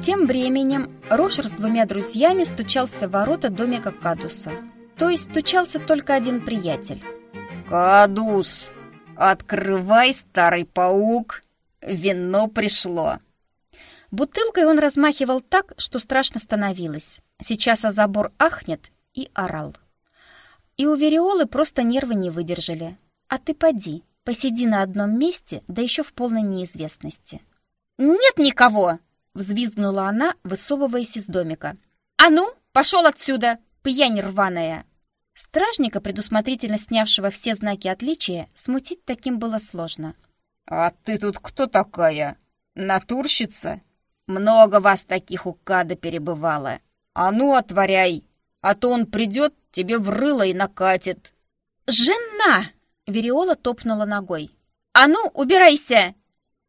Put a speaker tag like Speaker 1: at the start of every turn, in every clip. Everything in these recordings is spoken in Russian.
Speaker 1: Тем временем Рошер с двумя друзьями стучался в ворота домика Кадуса. То есть стучался только один приятель.
Speaker 2: «Кадус, открывай, старый паук, вино пришло!»
Speaker 1: Бутылкой он размахивал так, что страшно становилось. Сейчас о забор ахнет и орал. И у Вериолы просто нервы не выдержали. А ты поди, посиди на одном месте, да еще в полной неизвестности.
Speaker 2: «Нет никого!»
Speaker 1: — взвизгнула она, высовываясь из домика.
Speaker 2: «А ну, пошел отсюда, пьянь рваная!»
Speaker 1: Стражника, предусмотрительно снявшего все знаки отличия, смутить таким было сложно.
Speaker 2: «А ты тут кто такая? Натурщица? Много вас таких у Када перебывало. А ну, отворяй, а то он придет, тебе в рыло и накатит».
Speaker 1: «Жена!» — Вериола топнула ногой. «А ну, убирайся!»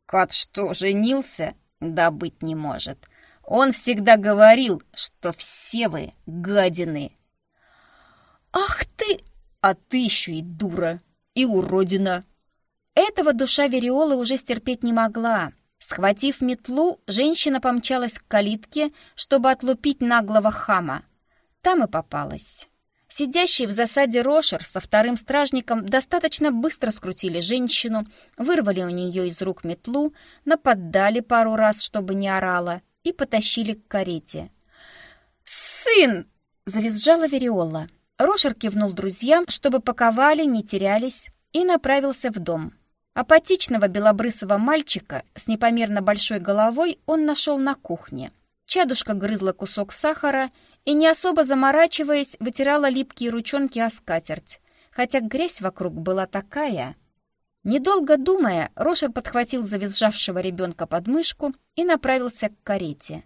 Speaker 2: Кат что, женился? Да быть не может. Он всегда говорил, что все вы гадины.
Speaker 1: «Ах ты!»
Speaker 2: «А ты еще и дура, и уродина!»
Speaker 1: Этого душа Вериолы уже стерпеть не могла. Схватив метлу, женщина помчалась к калитке, чтобы отлупить наглого хама. Там и попалась. Сидящий в засаде Рошер со вторым стражником достаточно быстро скрутили женщину, вырвали у нее из рук метлу, наподдали пару раз, чтобы не орала, и потащили к карете.
Speaker 2: «Сын!»
Speaker 1: — завизжала Вериола. Рошер кивнул друзьям, чтобы паковали, не терялись, и направился в дом. Апатичного белобрысого мальчика с непомерно большой головой он нашел на кухне. Чадушка грызла кусок сахара и, не особо заморачиваясь, вытирала липкие ручонки о скатерть, хотя грязь вокруг была такая. Недолго думая, Рошер подхватил завизжавшего ребенка под мышку и направился к карете.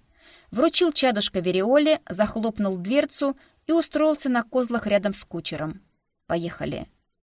Speaker 1: Вручил чадушка Вериоле, захлопнул дверцу и устроился на козлах рядом с кучером. «Поехали».